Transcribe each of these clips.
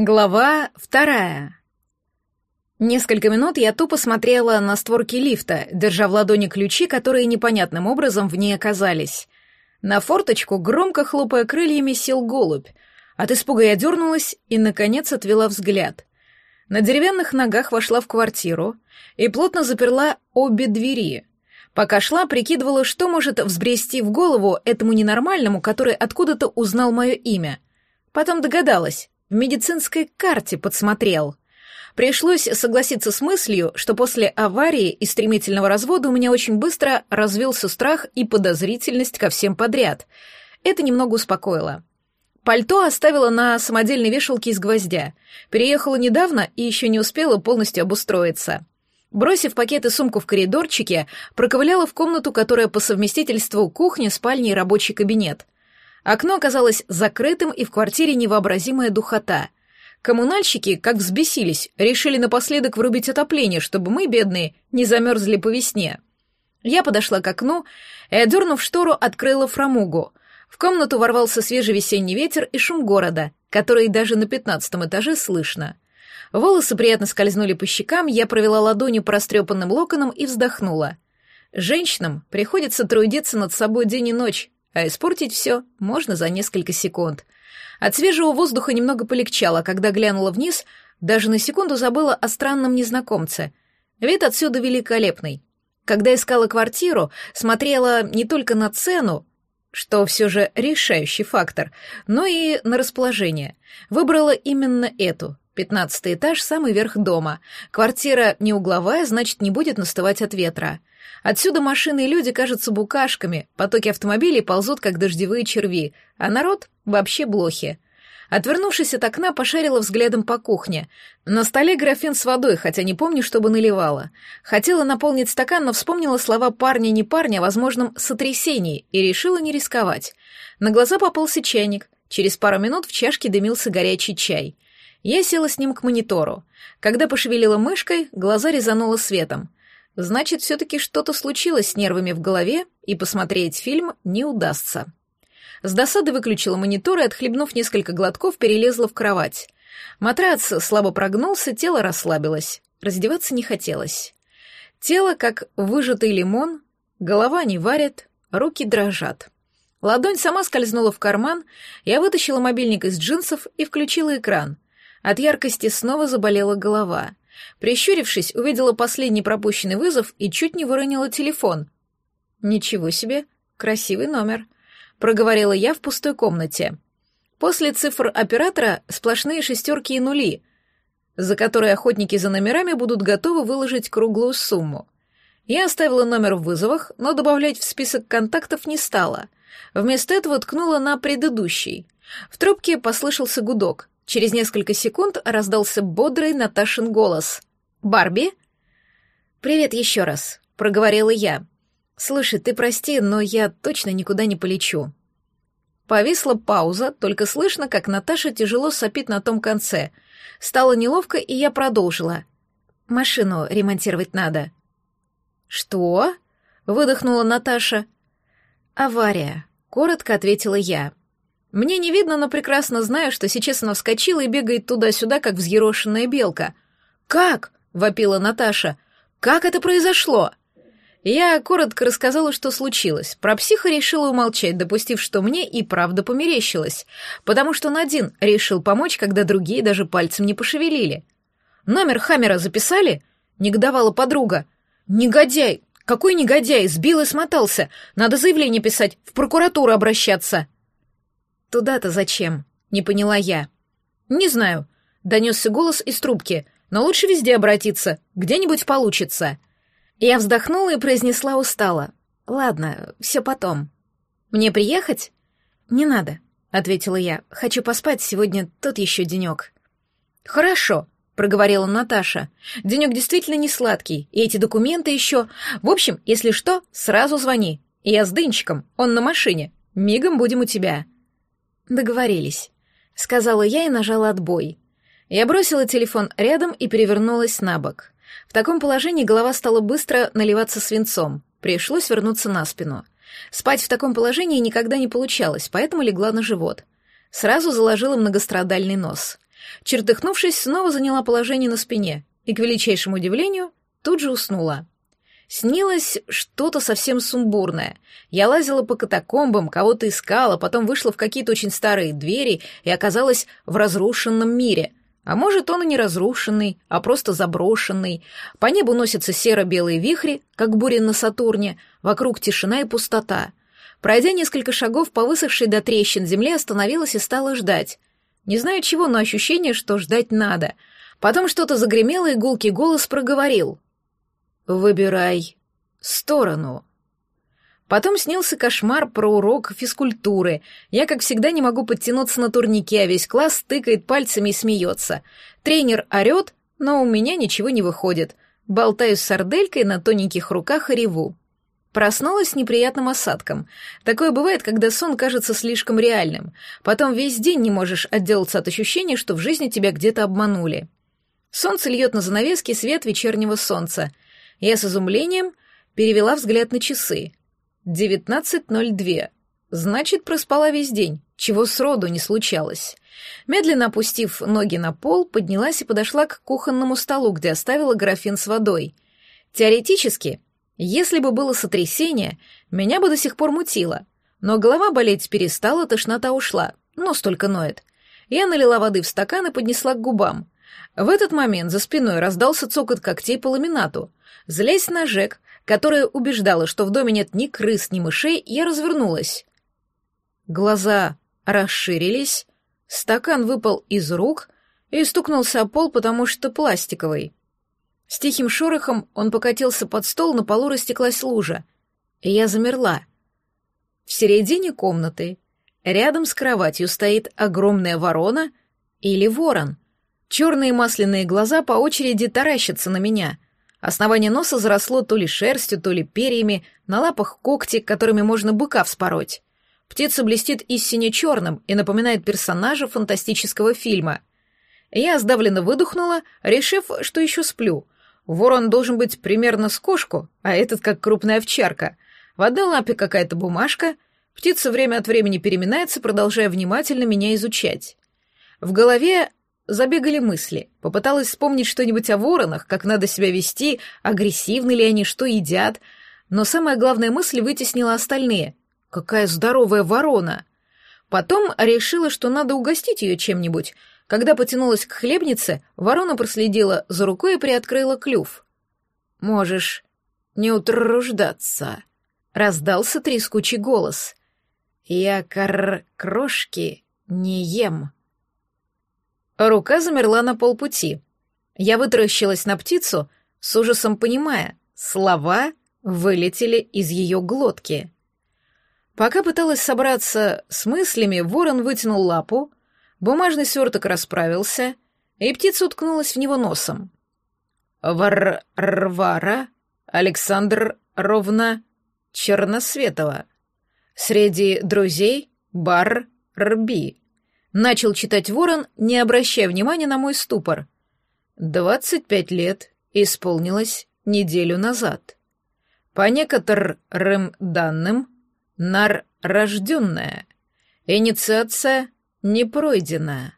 Глава вторая. Несколько минут я тупо смотрела на створки лифта, держа в ладони ключи, которые непонятным образом в ней оказались. На форточку, громко хлопая крыльями, сел голубь. От испуга я дернулась и, наконец, отвела взгляд. На деревянных ногах вошла в квартиру и плотно заперла обе двери. Пока шла, прикидывала, что может взбрести в голову этому ненормальному, который откуда-то узнал мое имя. Потом догадалась в медицинской карте подсмотрел. Пришлось согласиться с мыслью, что после аварии и стремительного развода у меня очень быстро развился страх и подозрительность ко всем подряд. Это немного успокоило. Пальто оставила на самодельной вешалке из гвоздя. Переехала недавно и еще не успела полностью обустроиться. Бросив пакет и сумку в коридорчике, проковыляла в комнату, которая по совместительству кухня, спальня и рабочий кабинет — Окно оказалось закрытым, и в квартире невообразимая духота. Коммунальщики, как взбесились, решили напоследок врубить отопление, чтобы мы, бедные, не замерзли по весне. Я подошла к окну и, одернув штору, открыла фрамугу. В комнату ворвался свежий весенний ветер и шум города, который даже на пятнадцатом этаже слышно. Волосы приятно скользнули по щекам, я провела ладонью по растрепанным локонам и вздохнула. Женщинам приходится трудиться над собой день и ночь, а испортить все можно за несколько секунд. От свежего воздуха немного полегчало, когда глянула вниз, даже на секунду забыла о странном незнакомце. Вид отсюда великолепный. Когда искала квартиру, смотрела не только на цену, что все же решающий фактор, но и на расположение. Выбрала именно эту. Пятнадцатый этаж, самый верх дома. Квартира не угловая, значит, не будет настывать от ветра. Отсюда машины и люди кажутся букашками, потоки автомобилей ползут, как дождевые черви, а народ — вообще блохи. Отвернувшись от окна, пошарила взглядом по кухне. На столе графин с водой, хотя не помню, чтобы наливала. Хотела наполнить стакан, но вспомнила слова парня не парня о возможном сотрясении и решила не рисковать. На глаза попался чайник. Через пару минут в чашке дымился горячий чай. Я села с ним к монитору. Когда пошевелила мышкой, глаза резануло светом. Значит, все-таки что-то случилось с нервами в голове, и посмотреть фильм не удастся. С досады выключила монитор и, отхлебнув несколько глотков, перелезла в кровать. Матрац слабо прогнулся, тело расслабилось. Раздеваться не хотелось. Тело, как выжатый лимон, голова не варит, руки дрожат. Ладонь сама скользнула в карман, я вытащила мобильник из джинсов и включила экран. От яркости снова заболела голова. Прищурившись, увидела последний пропущенный вызов и чуть не выронила телефон. «Ничего себе, красивый номер», — проговорила я в пустой комнате. После цифр оператора сплошные шестерки и нули, за которые охотники за номерами будут готовы выложить круглую сумму. Я оставила номер в вызовах, но добавлять в список контактов не стала. Вместо этого ткнула на предыдущий. В трубке послышался гудок. Через несколько секунд раздался бодрый Наташин голос. «Барби?» «Привет еще раз», — проговорила я. «Слушай, ты прости, но я точно никуда не полечу». Повисла пауза, только слышно, как Наташа тяжело сопит на том конце. Стало неловко, и я продолжила. «Машину ремонтировать надо». «Что?» — выдохнула Наташа. «Авария», — коротко ответила я. Мне не видно, но прекрасно знаю, что сейчас она вскочила и бегает туда-сюда, как взъерошенная белка. «Как?» — вопила Наташа. «Как это произошло?» Я коротко рассказала, что случилось. Про психа решила умолчать, допустив, что мне и правда померещилось, потому что он один решил помочь, когда другие даже пальцем не пошевелили. «Номер Хаммера записали?» — негодовала подруга. «Негодяй! Какой негодяй! Сбил и смотался! Надо заявление писать, в прокуратуру обращаться!» «Туда-то зачем?» — не поняла я. «Не знаю», — донесся голос из трубки, «но лучше везде обратиться, где-нибудь получится». Я вздохнула и произнесла устало. «Ладно, все потом». «Мне приехать?» «Не надо», — ответила я. «Хочу поспать, сегодня тот еще денек». «Хорошо», — проговорила Наташа. «Денек действительно не сладкий, и эти документы еще... В общем, если что, сразу звони. Я с Дынчиком, он на машине. Мигом будем у тебя». «Договорились», — сказала я и нажала отбой. Я бросила телефон рядом и перевернулась на бок. В таком положении голова стала быстро наливаться свинцом. Пришлось вернуться на спину. Спать в таком положении никогда не получалось, поэтому легла на живот. Сразу заложила многострадальный нос. Чертыхнувшись, снова заняла положение на спине и, к величайшему удивлению, тут же уснула. Снилось что-то совсем сумбурное. Я лазила по катакомбам, кого-то искала, потом вышла в какие-то очень старые двери и оказалась в разрушенном мире. А может, он и не разрушенный, а просто заброшенный. По небу носятся серо-белые вихри, как буря на Сатурне, вокруг тишина и пустота. Пройдя несколько шагов по высохшей до трещин земле, остановилась и стала ждать. Не знаю чего, но ощущение, что ждать надо. Потом что-то загремело, и гулкий голос проговорил. Выбирай сторону. Потом снился кошмар про урок физкультуры. Я, как всегда, не могу подтянуться на турнике, а весь класс тыкает пальцами и смеется. Тренер орет, но у меня ничего не выходит. Болтаю с сарделькой на тоненьких руках и реву. Проснулась с неприятным осадком. Такое бывает, когда сон кажется слишком реальным. Потом весь день не можешь отделаться от ощущения, что в жизни тебя где-то обманули. Солнце льет на занавески свет вечернего солнца — я с изумлением перевела взгляд на часы. 19.02. Значит, проспала весь день, чего сроду не случалось. Медленно опустив ноги на пол, поднялась и подошла к кухонному столу, где оставила графин с водой. Теоретически, если бы было сотрясение, меня бы до сих пор мутило. Но голова болеть перестала, тошнота ушла. но столько ноет. Я налила воды в стакан и поднесла к губам. В этот момент за спиной раздался цокот когтей по ламинату. Злясь на Жек, которая убеждала, что в доме нет ни крыс, ни мышей, я развернулась. Глаза расширились, стакан выпал из рук и стукнулся о пол, потому что пластиковый. С тихим шорохом он покатился под стол, на полу растеклась лужа. И я замерла. В середине комнаты, рядом с кроватью, стоит огромная ворона или ворон. Черные масляные глаза по очереди таращатся на меня — Основание носа заросло то ли шерстью, то ли перьями, на лапах когти, которыми можно быка вспороть. Птица блестит истине черным и напоминает персонажа фантастического фильма. Я сдавленно выдохнула, решив, что еще сплю. Ворон должен быть примерно с кошку, а этот как крупная овчарка. В одной лапе какая-то бумажка. Птица время от времени переминается, продолжая внимательно меня изучать. В голове Забегали мысли. Попыталась вспомнить что-нибудь о воронах, как надо себя вести, агрессивны ли они, что едят. Но самая главная мысль вытеснила остальные. Какая здоровая ворона! Потом решила, что надо угостить ее чем-нибудь. Когда потянулась к хлебнице, ворона проследила за рукой и приоткрыла клюв. «Можешь не утруждаться», — раздался трескучий голос. «Я кор крошки не ем». Рука замерла на полпути. Я вытаращилась на птицу, с ужасом понимая, слова вылетели из ее глотки. Пока пыталась собраться с мыслями, ворон вытянул лапу, бумажный сверток расправился, и птица уткнулась в него носом. Варвара Александр ровно Черносветова. Среди друзей Бар Рби. Начал читать ворон, не обращая внимания на мой ступор. Двадцать пять лет исполнилось неделю назад. По некоторым данным, нар рожденная. Инициация не пройдена.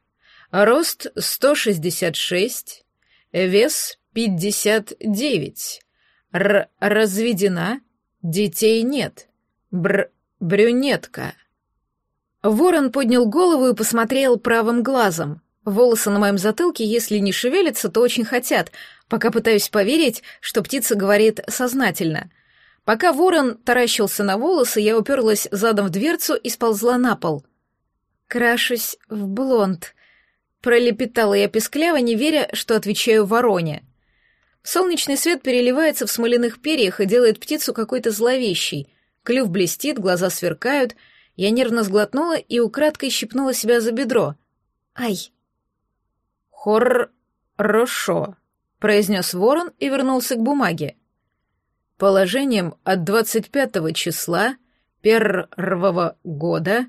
Рост 166, вес 59. Р разведена, детей нет. Бр брюнетка. Ворон поднял голову и посмотрел правым глазом. Волосы на моем затылке, если не шевелятся, то очень хотят, пока пытаюсь поверить, что птица говорит сознательно. Пока ворон таращился на волосы, я уперлась задом в дверцу и сползла на пол. «Крашусь в блонд», — пролепетала я пескляво, не веря, что отвечаю вороне. Солнечный свет переливается в смоляных перьях и делает птицу какой-то зловещей. Клюв блестит, глаза сверкают — я нервно сглотнула и украдкой щипнула себя за бедро. «Ай!» «Хор-рошо», — произнес ворон и вернулся к бумаге. Положением от 25 числа первого года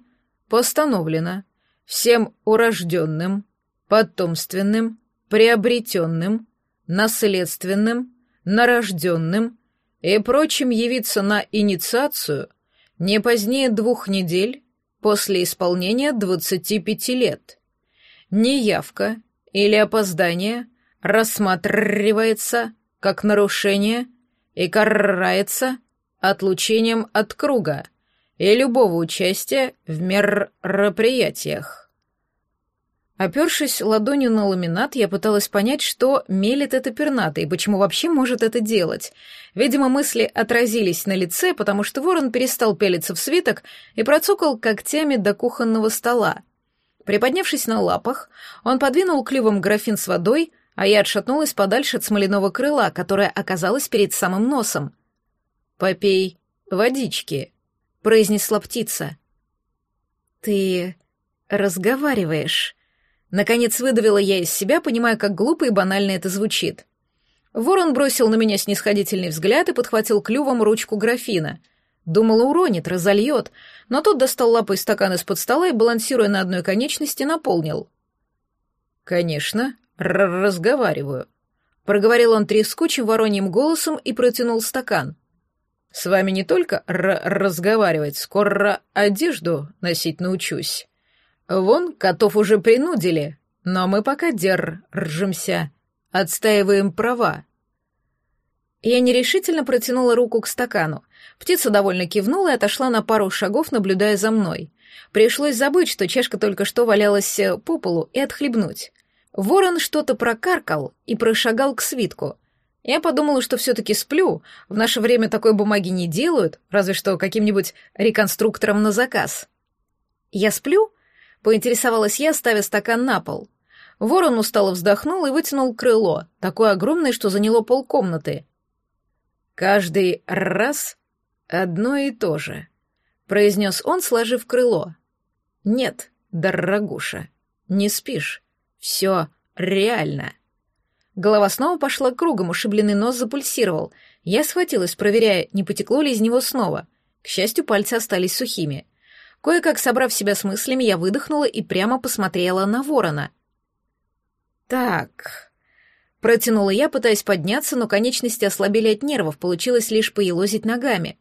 постановлено всем урожденным, потомственным, приобретенным, наследственным, нарожденным и прочим явиться на инициацию — не позднее двух недель после исполнения 25 лет. Неявка или опоздание рассматривается как нарушение и карается отлучением от круга и любого участия в мероприятиях. Опершись ладонью на ламинат, я пыталась понять, что мелет это пернатый и почему вообще может это делать. Видимо, мысли отразились на лице, потому что ворон перестал пялиться в свиток и процокал когтями до кухонного стола. Приподнявшись на лапах, он подвинул клювом графин с водой, а я отшатнулась подальше от смоляного крыла, которое оказалось перед самым носом. «Попей водички», — произнесла птица. «Ты разговариваешь», Наконец выдавила я из себя, понимая, как глупо и банально это звучит. Ворон бросил на меня снисходительный взгляд и подхватил клювом ручку графина. Думала, уронит, разольет, но тот достал лапой стакан из-под стола и, балансируя на одной конечности, наполнил. «Конечно, разговариваю», — проговорил он трескучим вороньим голосом и протянул стакан. «С вами не только разговаривать, скоро одежду носить научусь». Вон, котов уже принудили, но мы пока держимся, отстаиваем права. Я нерешительно протянула руку к стакану. Птица довольно кивнула и отошла на пару шагов, наблюдая за мной. Пришлось забыть, что чашка только что валялась э, по полу, и отхлебнуть. Ворон что-то прокаркал и прошагал к свитку. Я подумала, что все-таки сплю. В наше время такой бумаги не делают, разве что каким-нибудь реконструктором на заказ. Я сплю? Поинтересовалась я, ставя стакан на пол. Ворон устало вздохнул и вытянул крыло, такое огромное, что заняло полкомнаты. «Каждый раз одно и то же», — произнес он, сложив крыло. «Нет, дорогуша, не спишь. Все реально». Голова снова пошла кругом, ушибленный нос запульсировал. Я схватилась, проверяя, не потекло ли из него снова. К счастью, пальцы остались сухими. Кое-как собрав себя с мыслями, я выдохнула и прямо посмотрела на ворона. «Так...» Протянула я, пытаясь подняться, но конечности ослабели от нервов, получилось лишь поелозить ногами.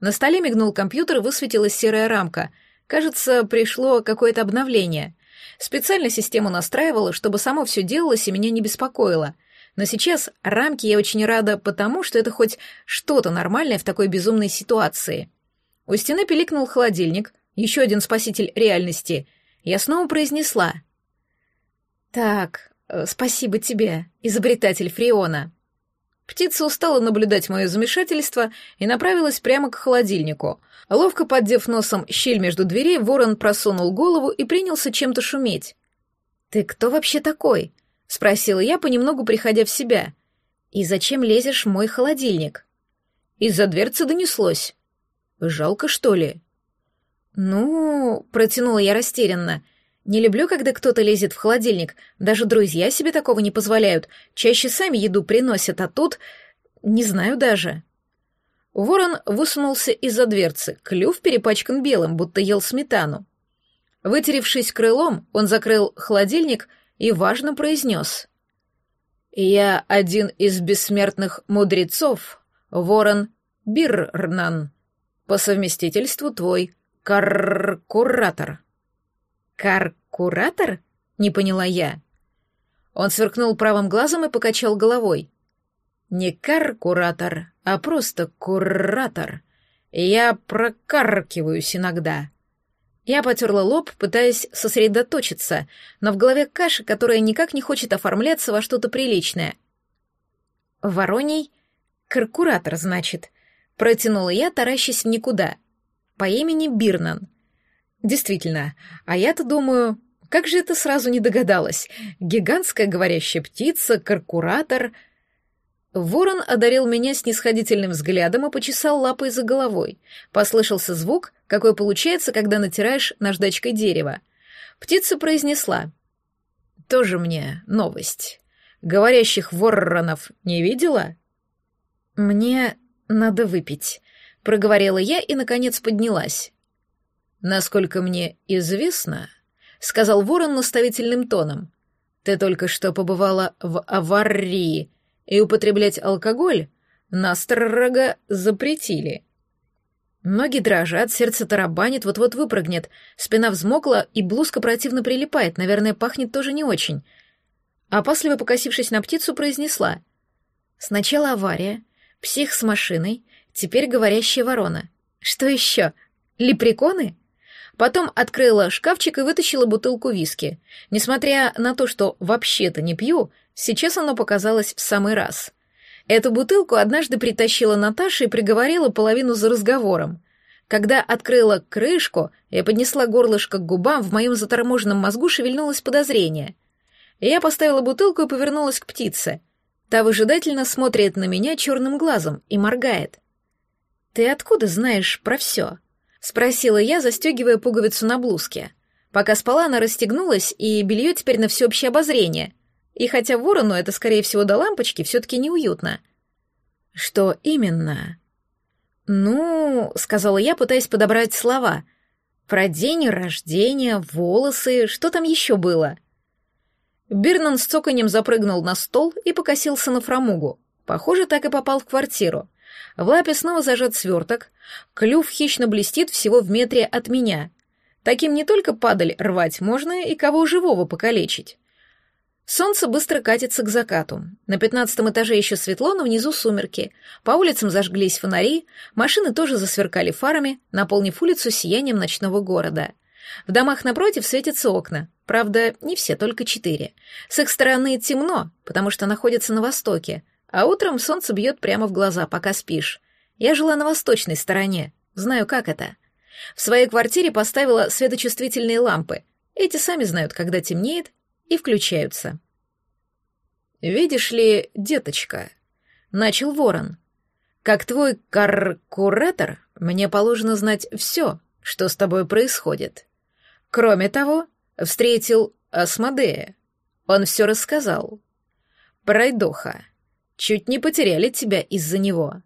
На столе мигнул компьютер и высветилась серая рамка. Кажется, пришло какое-то обновление. Специально систему настраивала, чтобы само все делалось и меня не беспокоило. Но сейчас рамки я очень рада потому, что это хоть что-то нормальное в такой безумной ситуации. У стены пиликнул холодильник, еще один спаситель реальности, я снова произнесла. «Так, э, спасибо тебе, изобретатель Фриона». Птица устала наблюдать мое замешательство и направилась прямо к холодильнику. Ловко поддев носом щель между дверей, ворон просунул голову и принялся чем-то шуметь. «Ты кто вообще такой?» — спросила я, понемногу приходя в себя. «И зачем лезешь в мой холодильник?» Из-за дверцы донеслось. «Жалко, что ли?» «Ну...» — протянула я растерянно. «Не люблю, когда кто-то лезет в холодильник. Даже друзья себе такого не позволяют. Чаще сами еду приносят, а тут... Не знаю даже». Ворон высунулся из-за дверцы. Клюв перепачкан белым, будто ел сметану. Вытеревшись крылом, он закрыл холодильник и важно произнес. «Я один из бессмертных мудрецов, ворон Биррнан, по совместительству твой Каркуратор. Каркуратор? Не поняла я. Он сверкнул правым глазом и покачал головой. Не каркуратор, а просто куратор. Я прокаркиваюсь иногда. Я потерла лоб, пытаясь сосредоточиться, но в голове каша, которая никак не хочет оформляться во что-то приличное. Вороний? Каркуратор, значит. Протянула я, таращась в никуда — по имени Бирнан. Действительно, а я-то думаю, как же это сразу не догадалась? Гигантская говорящая птица, каркуратор. Ворон одарил меня снисходительным взглядом и почесал лапой за головой. Послышался звук, какой получается, когда натираешь наждачкой дерево. Птица произнесла. «Тоже мне новость. Говорящих воронов не видела?» «Мне надо выпить», — проговорила я и, наконец, поднялась. «Насколько мне известно», — сказал ворон наставительным тоном, «ты только что побывала в аварии, и употреблять алкоголь нас строго запретили». Ноги дрожат, сердце тарабанит, вот-вот выпрыгнет, спина взмокла, и блузка противно прилипает, наверное, пахнет тоже не очень. Опасливо покосившись на птицу, произнесла. Сначала авария, псих с машиной, теперь говорящая ворона. Что еще? Лепреконы? Потом открыла шкафчик и вытащила бутылку виски. Несмотря на то, что вообще-то не пью, сейчас оно показалось в самый раз. Эту бутылку однажды притащила Наташа и приговорила половину за разговором. Когда открыла крышку и поднесла горлышко к губам, в моем заторможенном мозгу шевельнулось подозрение. Я поставила бутылку и повернулась к птице. Та выжидательно смотрит на меня черным глазом и моргает. «Ты откуда знаешь про все?» — спросила я, застегивая пуговицу на блузке. Пока спала, она расстегнулась, и белье теперь на всеобщее обозрение. И хотя ворону это, скорее всего, до лампочки, все-таки неуютно. «Что именно?» «Ну...» — сказала я, пытаясь подобрать слова. «Про день рождения, волосы, что там еще было?» Бирнан с цоканем запрыгнул на стол и покосился на фрамугу. Похоже, так и попал в квартиру. В лапе снова зажат сверток, клюв хищно блестит всего в метре от меня. Таким не только падаль рвать можно, и кого живого покалечить. Солнце быстро катится к закату. На пятнадцатом этаже еще светло, но внизу сумерки. По улицам зажглись фонари, машины тоже засверкали фарами, наполнив улицу сиянием ночного города. В домах напротив светятся окна. Правда, не все, только четыре. С их стороны темно, потому что находятся на востоке, а утром солнце бьет прямо в глаза, пока спишь. Я жила на восточной стороне, знаю, как это. В своей квартире поставила светочувствительные лампы. Эти сами знают, когда темнеет, и включаются. «Видишь ли, деточка», — начал ворон, — «как твой каркуратор, мне положено знать все, что с тобой происходит. Кроме того, встретил Асмодея. Он все рассказал. Пройдоха. Чуть не потеряли тебя из-за него.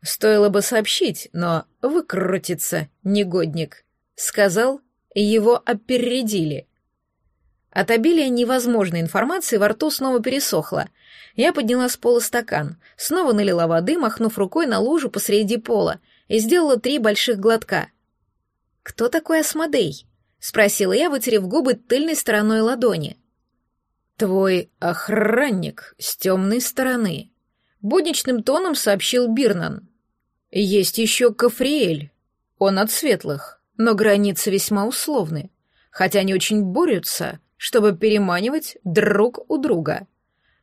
Стоило бы сообщить, но выкрутиться, негодник. Сказал, его опередили. От обилия невозможной информации во рту снова пересохло. Я подняла с пола стакан, снова налила воды, махнув рукой на лужу посреди пола, и сделала три больших глотка. «Кто такой Асмодей?» — спросила я, вытерев губы тыльной стороной ладони. «Твой охранник с темной стороны», — будничным тоном сообщил Бирнан. «Есть еще Кафриэль. Он от светлых, но границы весьма условны, хотя они очень борются, чтобы переманивать друг у друга.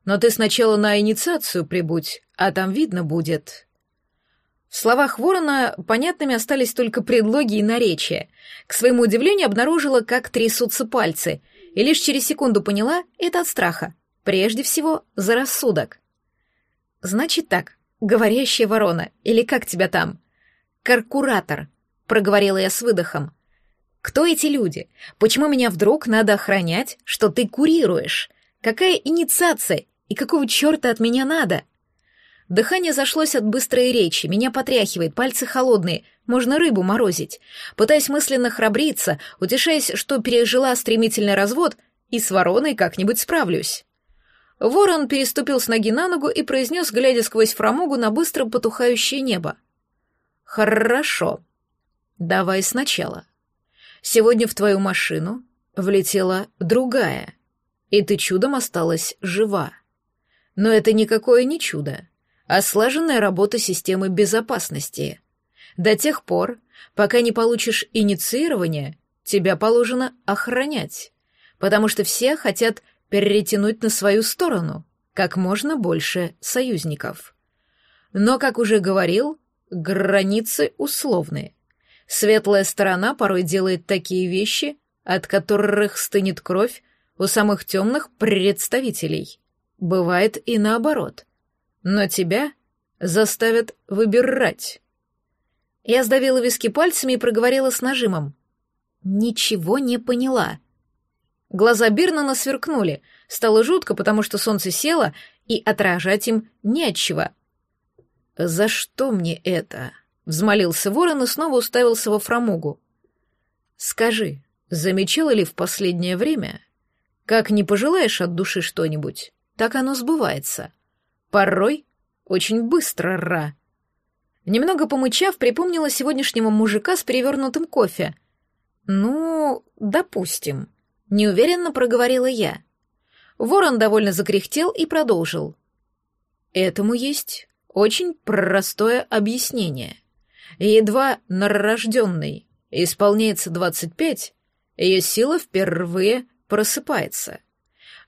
Но ты сначала на инициацию прибудь, а там видно будет». В словах Ворона понятными остались только предлоги и наречия. К своему удивлению обнаружила, как трясутся пальцы — и лишь через секунду поняла это от страха. Прежде всего, за рассудок. «Значит так, говорящая ворона, или как тебя там?» «Каркуратор», — проговорила я с выдохом. «Кто эти люди? Почему меня вдруг надо охранять, что ты курируешь? Какая инициация и какого черта от меня надо?» Дыхание зашлось от быстрой речи, меня потряхивает, пальцы холодные, можно рыбу морозить. Пытаясь мысленно храбриться, утешаясь, что пережила стремительный развод, и с вороной как-нибудь справлюсь. Ворон переступил с ноги на ногу и произнес, глядя сквозь фрамугу на быстро потухающее небо. «Хорошо. Давай сначала. Сегодня в твою машину влетела другая, и ты чудом осталась жива. Но это никакое не чудо а слаженная работа системы безопасности. До тех пор, пока не получишь инициирование, тебя положено охранять, потому что все хотят перетянуть на свою сторону как можно больше союзников. Но, как уже говорил, границы условны. Светлая сторона порой делает такие вещи, от которых стынет кровь у самых темных представителей. Бывает и наоборот — но тебя заставят выбирать. Я сдавила виски пальцами и проговорила с нажимом. Ничего не поняла. Глаза Бирнана сверкнули. Стало жутко, потому что солнце село, и отражать им нечего. «За что мне это?» — взмолился ворон и снова уставился во фрамугу. «Скажи, замечала ли в последнее время, как не пожелаешь от души что-нибудь, так оно сбывается?» Порой очень быстро, Ра. Немного помычав, припомнила сегодняшнего мужика с перевернутым кофе. «Ну, допустим», — неуверенно проговорила я. Ворон довольно закряхтел и продолжил. Этому есть очень простое объяснение. Едва норожденный исполняется двадцать пять, ее сила впервые просыпается.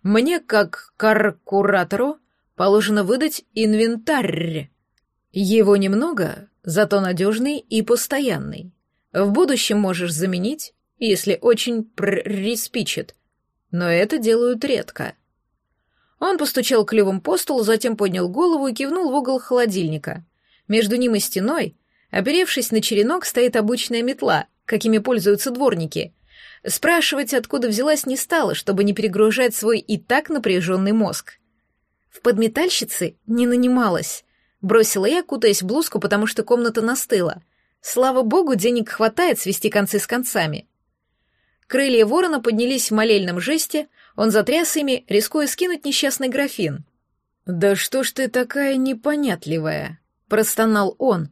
Мне, как каркуратору, положено выдать инвентарь. Его немного, зато надежный и постоянный. В будущем можешь заменить, если очень приспичит, но это делают редко. Он постучал клювом по столу, затем поднял голову и кивнул в угол холодильника. Между ним и стеной, оперевшись на черенок, стоит обычная метла, какими пользуются дворники. Спрашивать, откуда взялась, не стала, чтобы не перегружать свой и так напряженный мозг. В подметальщицы не нанималась. Бросила я, кутаясь в блузку, потому что комната настыла. Слава богу, денег хватает свести концы с концами. Крылья ворона поднялись в молельном жесте, он затряс ими, рискуя скинуть несчастный графин. «Да что ж ты такая непонятливая?» — простонал он.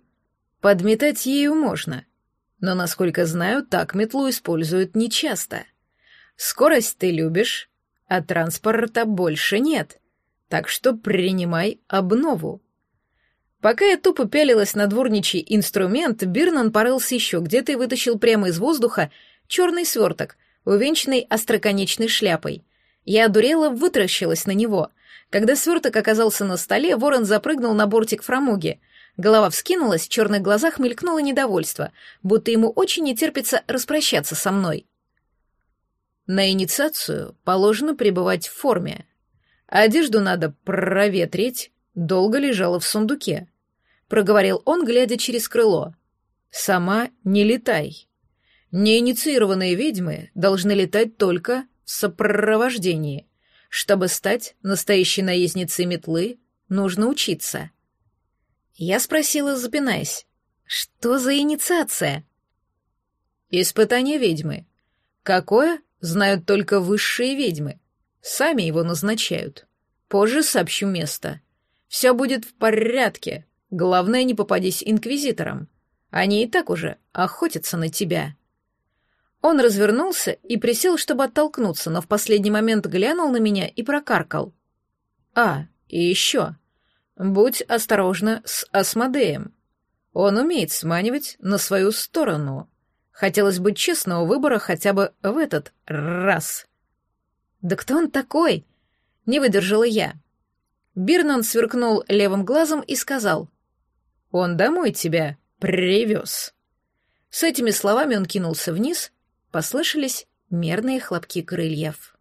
«Подметать ею можно, но, насколько знаю, так метлу используют нечасто. Скорость ты любишь, а транспорта больше нет, так что принимай обнову». Пока я тупо пялилась на дворничий инструмент, Бирнан порылся еще где-то и вытащил прямо из воздуха черный сверток, увенчанный остроконечной шляпой. Я одурела, вытаращилась на него. Когда сверток оказался на столе, ворон запрыгнул на бортик фрамуги. Голова вскинулась, в черных глазах мелькнуло недовольство, будто ему очень не терпится распрощаться со мной. На инициацию положено пребывать в форме. Одежду надо проветрить, долго лежала в сундуке. Проговорил он, глядя через крыло. «Сама не летай. Неинициированные ведьмы должны летать только в сопровождении. Чтобы стать настоящей наездницей метлы, нужно учиться». Я спросила, запинаясь, «Что за инициация?» «Испытание ведьмы. Какое, знают только высшие ведьмы. Сами его назначают. Позже сообщу место. Все будет в порядке. Главное, не попадись инквизиторам. Они и так уже охотятся на тебя». Он развернулся и присел, чтобы оттолкнуться, но в последний момент глянул на меня и прокаркал. «А, и еще. Будь осторожна с Асмодеем. Он умеет сманивать на свою сторону. Хотелось бы честного выбора хотя бы в этот раз». «Да кто он такой?» — не выдержала я. Бирнан сверкнул левым глазом и сказал. «Он домой тебя привез». С этими словами он кинулся вниз, послышались мерные хлопки крыльев.